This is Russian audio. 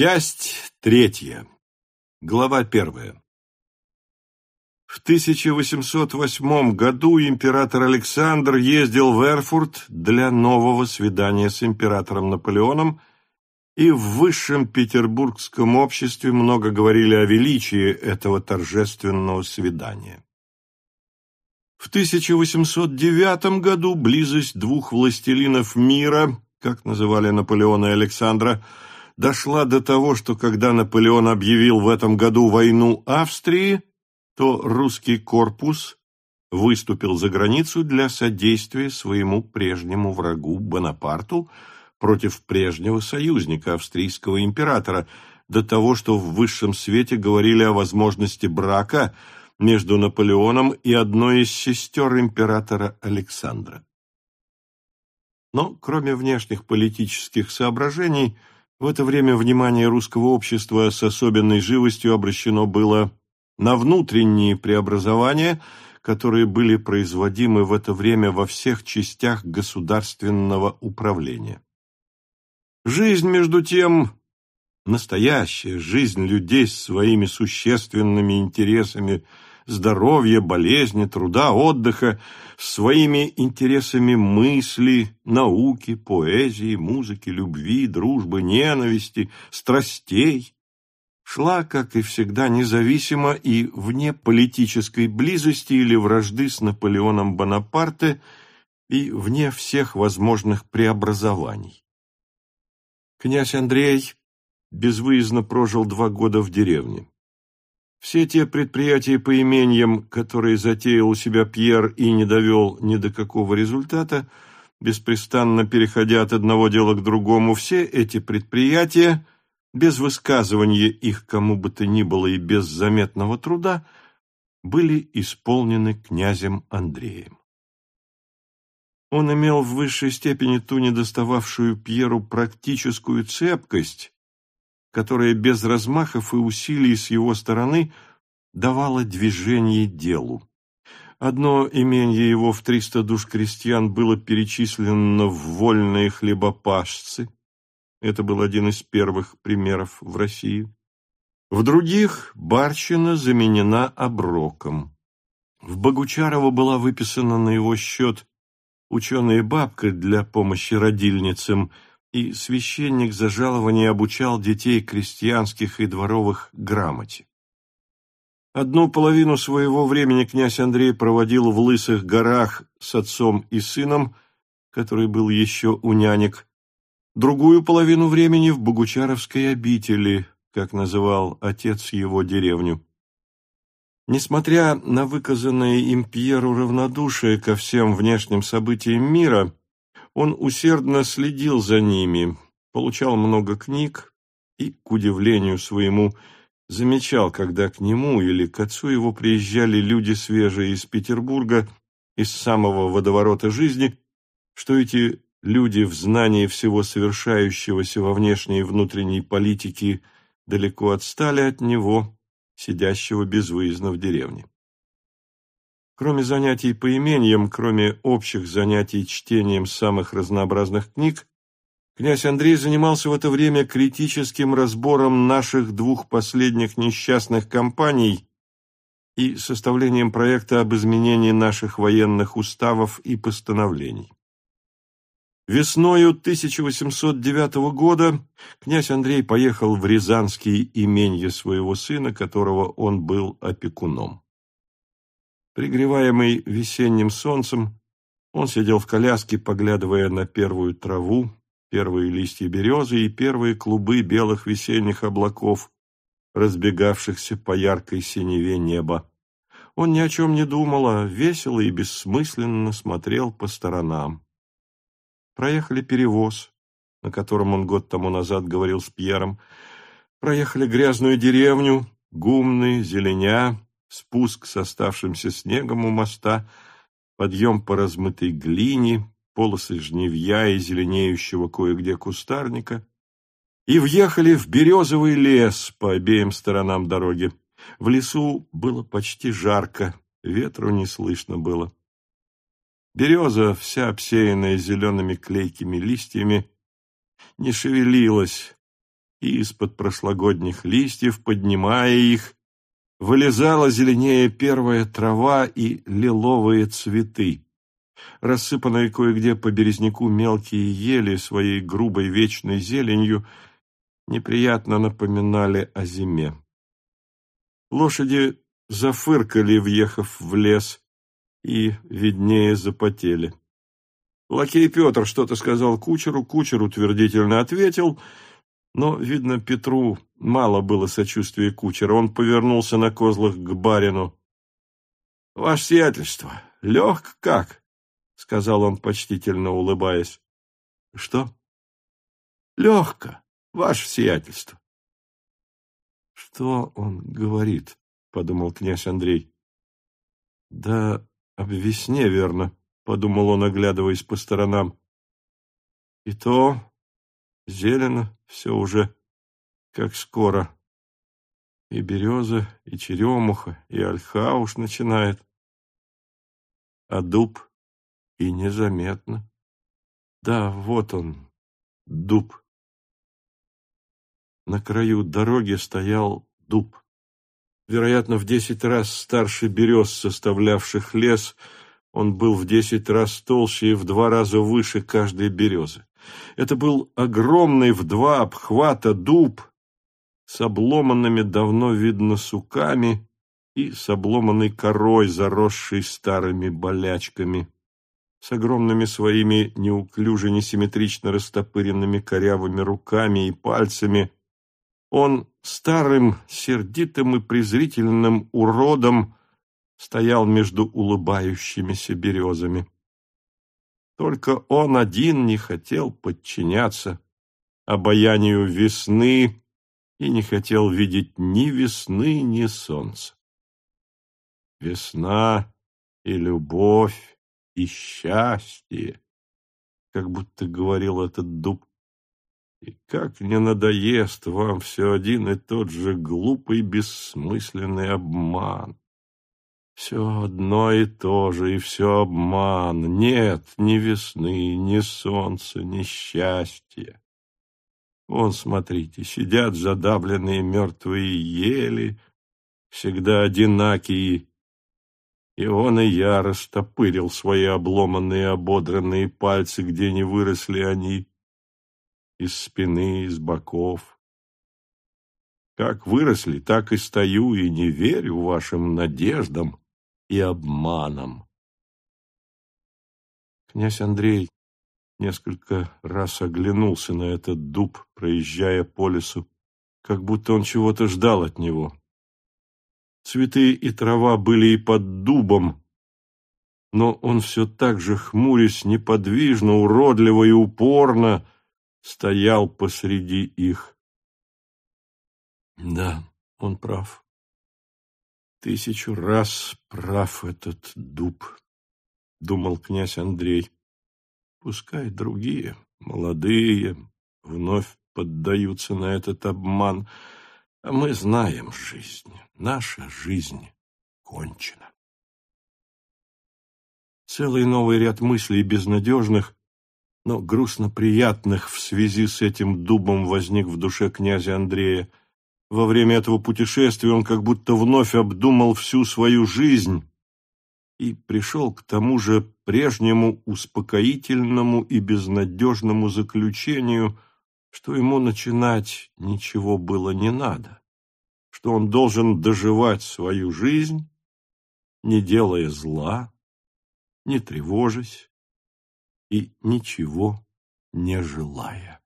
Часть третья. Глава первая. В 1808 году император Александр ездил в Эрфурт для нового свидания с императором Наполеоном, и в высшем петербургском обществе много говорили о величии этого торжественного свидания. В 1809 году близость двух властелинов мира, как называли Наполеона и Александра, дошла до того, что когда Наполеон объявил в этом году войну Австрии, то русский корпус выступил за границу для содействия своему прежнему врагу Бонапарту против прежнего союзника австрийского императора, до того, что в высшем свете говорили о возможности брака между Наполеоном и одной из сестер императора Александра. Но кроме внешних политических соображений – в это время внимание русского общества с особенной живостью обращено было на внутренние преобразования, которые были производимы в это время во всех частях государственного управления. Жизнь, между тем, настоящая жизнь людей с своими существенными интересами – здоровья, болезни, труда, отдыха, своими интересами мысли, науки, поэзии, музыки, любви, дружбы, ненависти, страстей, шла, как и всегда, независимо и вне политической близости или вражды с Наполеоном Бонапарте и вне всех возможных преобразований. Князь Андрей безвыездно прожил два года в деревне. Все те предприятия по имениям, которые затеял у себя Пьер и не довел ни до какого результата, беспрестанно переходя от одного дела к другому, все эти предприятия, без высказывания их кому бы то ни было и без заметного труда, были исполнены князем Андреем. Он имел в высшей степени ту недостававшую Пьеру практическую цепкость, которая без размахов и усилий с его стороны давала движение делу. Одно имение его в триста душ крестьян было перечислено в вольные хлебопашцы. Это был один из первых примеров в России. В других барщина заменена оброком. В Богучарово была выписана на его счет ученая бабка для помощи родильницам – и священник за жалование обучал детей крестьянских и дворовых грамоте. Одну половину своего времени князь Андрей проводил в Лысых горах с отцом и сыном, который был еще у нянек, другую половину времени в Богучаровской обители, как называл отец его деревню. Несмотря на выказанное им Пьеру равнодушие ко всем внешним событиям мира, он усердно следил за ними, получал много книг и, к удивлению своему, замечал, когда к нему или к отцу его приезжали люди свежие из Петербурга, из самого водоворота жизни, что эти люди в знании всего совершающегося во внешней и внутренней политике далеко отстали от него, сидящего безвыездно в деревне. Кроме занятий по имениям, кроме общих занятий чтением самых разнообразных книг, князь Андрей занимался в это время критическим разбором наших двух последних несчастных кампаний и составлением проекта об изменении наших военных уставов и постановлений. Весною 1809 года князь Андрей поехал в Рязанские именья своего сына, которого он был опекуном. Пригреваемый весенним солнцем, он сидел в коляске, поглядывая на первую траву, первые листья березы и первые клубы белых весенних облаков, разбегавшихся по яркой синеве неба. Он ни о чем не думал, а весело и бессмысленно смотрел по сторонам. Проехали перевоз, на котором он год тому назад говорил с Пьером, проехали грязную деревню, гумны, зеленя, спуск с оставшимся снегом у моста, подъем по размытой глине, полосы жневья и зеленеющего кое-где кустарника, и въехали в березовый лес по обеим сторонам дороги. В лесу было почти жарко, ветру не слышно было. Береза, вся обсеянная зелеными клейкими листьями, не шевелилась, и из-под прошлогодних листьев, поднимая их, вылезала зеленее первая трава и лиловые цветы. Рассыпанные кое-где по березняку мелкие ели своей грубой вечной зеленью неприятно напоминали о зиме. Лошади зафыркали, въехав в лес, и виднее запотели. Лакей Петр что-то сказал кучеру, кучер утвердительно ответил, но, видно, Петру мало было сочувствия кучера. Он повернулся на козлах к барину. — Ваше сиятельство, лег как? — сказал он, почтительно улыбаясь. — Что? — Легко, ваше сиятельство. — Что он говорит? — подумал князь Андрей. — Да об весне, верно, — подумал он, оглядываясь по сторонам. — И то зелено все уже, как скоро. И береза, и черемуха, и ольха уж начинает. А дуб и незаметно. Да, вот он, дуб. На краю дороги стоял дуб вероятно, в десять раз старше берез, составлявших лес, он был в десять раз толще и в два раза выше каждой березы. Это был огромный в два обхвата дуб с обломанными давно видно суками и с обломанной корой, заросшей старыми болячками, с огромными своими неуклюже несимметрично растопыренными корявыми руками и пальцами, он старым, сердитым и презрительным уродом стоял между улыбающимися березами. Только он один не хотел подчиняться обаянию весны и не хотел видеть ни весны, ни солнца. Весна и любовь, и счастье, как будто говорил этот дуб, и как не надоест вам все один и тот же глупый, бессмысленный обман. Все одно и то же, и все обман. Нет ни весны, ни солнца, ни счастья. Вон, смотрите, сидят задавленные мертвые ели, всегда одинакие, и он и я растопырил свои обломанные ободранные пальцы, где не выросли они из спины, из боков. Как выросли, так и стою и не верю вашим надеждам и обманам. Князь Андрей несколько раз оглянулся на этот дуб, проезжая по лесу, как будто он чего-то ждал от него. Цветы и трава были и под дубом, но он все так же, хмурясь неподвижно, уродливо и упорно, стоял посреди их. Да, он прав. Тысячу раз прав этот дуб, думал князь Андрей. Пускай другие, молодые, вновь поддаются на этот обман, а мы знаем жизнь, наша жизнь кончена. Целый новый ряд мыслей безнадежных но грустно приятных в связи с этим дубом возник в душе князя Андрея. Во время этого путешествия он как будто вновь обдумал всю свою жизнь и пришел к тому же прежнему успокоительному и безнадежному заключению, что ему начинать ничего было не надо, что он должен доживать свою жизнь, не делая зла, не тревожась, и ничего не желая.